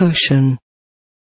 cushion